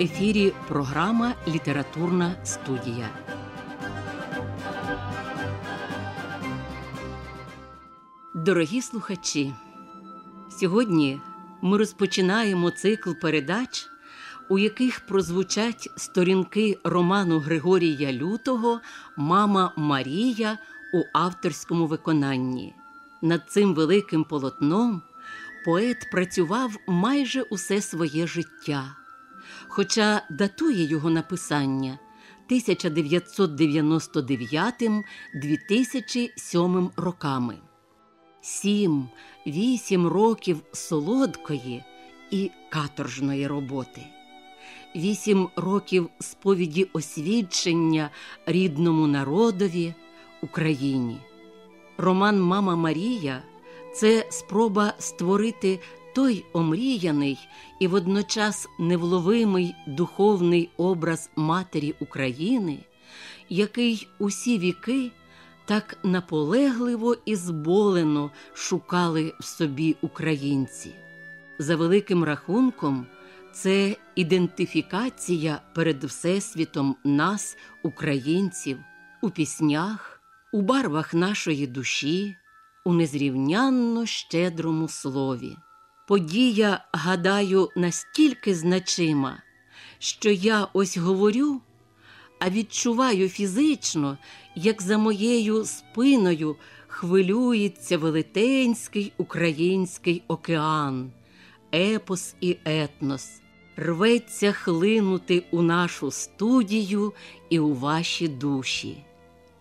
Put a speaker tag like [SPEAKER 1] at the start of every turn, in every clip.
[SPEAKER 1] ефірі програма Літературна студія. Дорогі слухачі. Сьогодні ми розпочинаємо цикл передач, у яких прозвучать сторінки роману Григорія Лютого Мама Марія у авторському виконанні. Над цим великим полотном поет працював майже усе своє життя, хоча датує його написання 1999-2007 роками. Сім, вісім років солодкої і каторжної роботи, вісім років сповіді освідчення рідному народові Україні. Роман Мама Марія це спроба створити той омріяний і водночас невловимий духовний образ Матері України, який усі віки так наполегливо і зболено шукали в собі українці. За великим рахунком, це ідентифікація перед Всесвітом нас, українців, у піснях, у барвах нашої душі, у незрівнянно щедрому слові. Подія, гадаю, настільки значима, що я ось говорю, а відчуваю фізично, як за моєю спиною хвилюється велетенський український океан, епос і етнос, рветься хлинути у нашу студію і у ваші душі.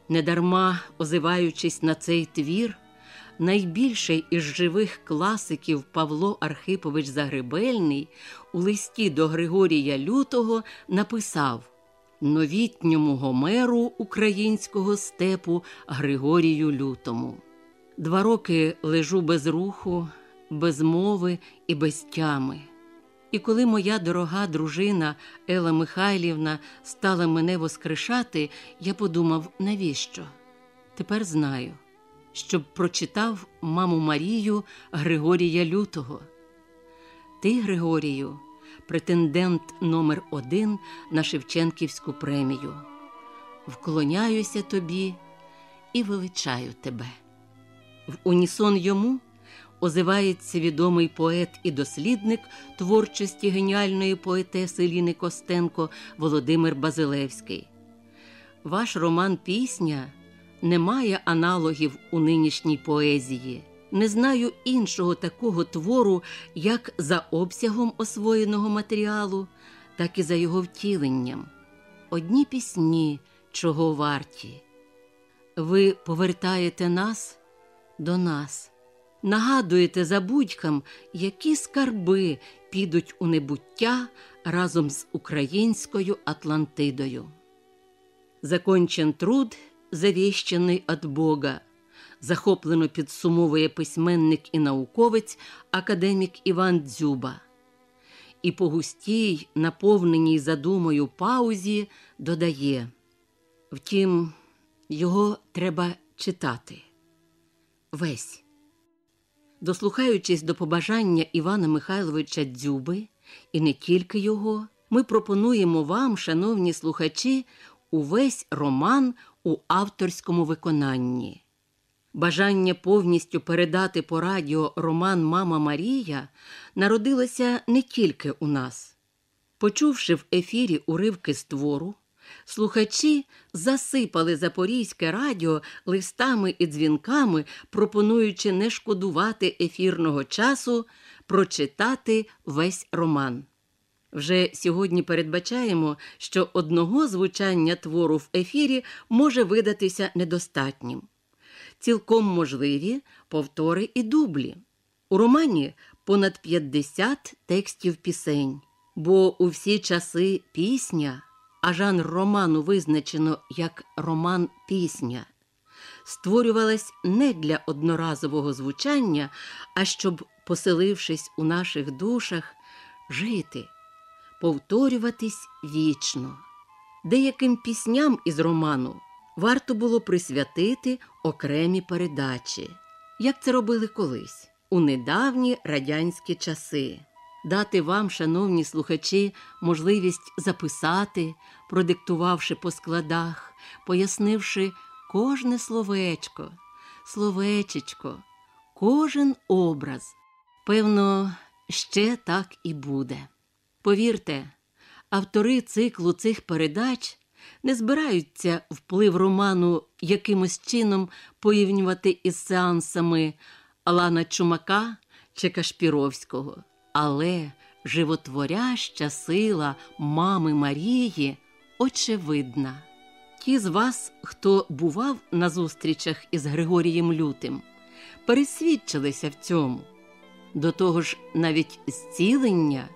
[SPEAKER 1] Недарма, озиваючись на цей твір, найбільший із живих класиків Павло Архипович Загребельний у листі до Григорія Лютого написав новітньому гомеру українського степу Григорію Лютому. Два роки лежу без руху, без мови і без тями. І коли моя дорога дружина Ела Михайлівна стала мене воскрешати, я подумав, навіщо? Тепер знаю, щоб прочитав маму Марію Григорія Лютого. Ти, Григорію, претендент номер один на Шевченківську премію. Вклоняюся тобі і величаю тебе. В унісон йому озивається відомий поет і дослідник творчості геніальної поетеси Ліни Костенко Володимир Базилевський. Ваш роман Пісня не має аналогів у нинішній поезії. Не знаю іншого такого твору, як за обсягом освоєного матеріалу, так і за його втіленням. Одні пісні, чого варті. Ви повертаєте нас до нас, нагадуєте забудькам, які скарби підуть у небуття разом з українською Атлантидою. Закончен труд, завіщений від Бога захоплено підсумовує письменник і науковець академік Іван Дзюба. І по густій, наповненій задумою паузі, додає: Втім, його треба читати. Весь. Дослухаючись до побажання Івана Михайловича Дзюби, і не тільки його, ми пропонуємо вам, шановні слухачі, увесь роман у авторському виконанні. Бажання повністю передати по радіо роман Мама Марія народилося не тільки у нас. Почувши в ефірі уривки з твору, слухачі засипали Запорізьке радіо листами і дзвінками, пропонуючи не шкодувати ефірного часу, прочитати весь роман. Вже сьогодні передбачаємо, що одного звучання твору в ефірі може видатися недостатнім. Цілком можливі повтори і дублі. У романі понад 50 текстів пісень, бо у всі часи пісня, а жанр роману визначено як роман пісня, створювалась не для одноразового звучання, а щоб, поселившись у наших душах, жити, повторюватись вічно. Деяким пісням із роману варто було присвятити окремі передачі, як це робили колись у недавні радянські часи. дати вам, шановні слухачі, можливість записати, продиктувавши по складах, пояснивши кожне словечко, словечечко, кожен образ. Певно, ще так і буде. Повірте, автори циклу цих передач не збираються вплив роману якимось чином порівнювати із сеансами Алана Чумака чи Кашпіровського. Але животворяща сила мами Марії очевидна. Ті з вас, хто бував на зустрічах із Григорієм Лютим, пересвідчилися в цьому. До того ж, навіть зцілення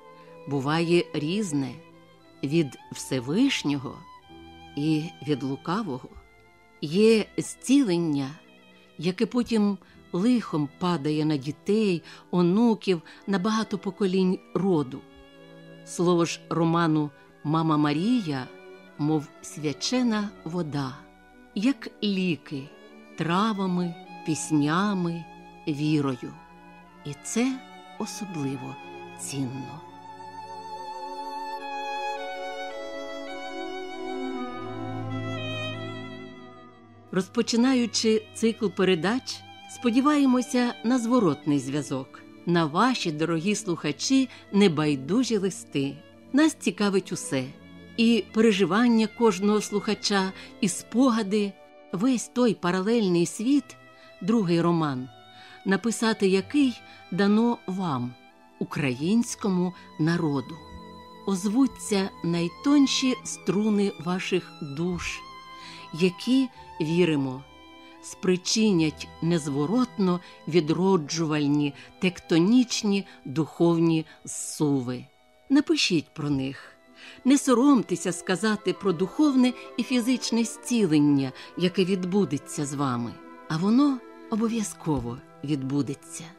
[SPEAKER 1] буває різне від Всевишнього і від лукавого. Є зцілення, яке потім лихом падає на дітей, онуків, на багато поколінь роду. Слово ж роману Мама Марія, мов свячена вода, як ліки, травами, піснями, вірою. І це особливо цінно. Розпочинаючи цикл передач, сподіваємося на зворотний зв'язок, на ваші дорогі слухачі, небайдужі листи. Нас цікавить усе і переживання кожного слухача, і спогади, весь той паралельний світ, другий роман, написати який дано вам, українському народу. Озвуться найтонші струни ваших душ, які віримо, спричинять незворотно відроджувальні тектонічні духовні зсуви. Напишіть про них, не соромтеся сказати про духовне і фізичне зцілення, яке відбудеться з вами, а воно обов'язково відбудеться.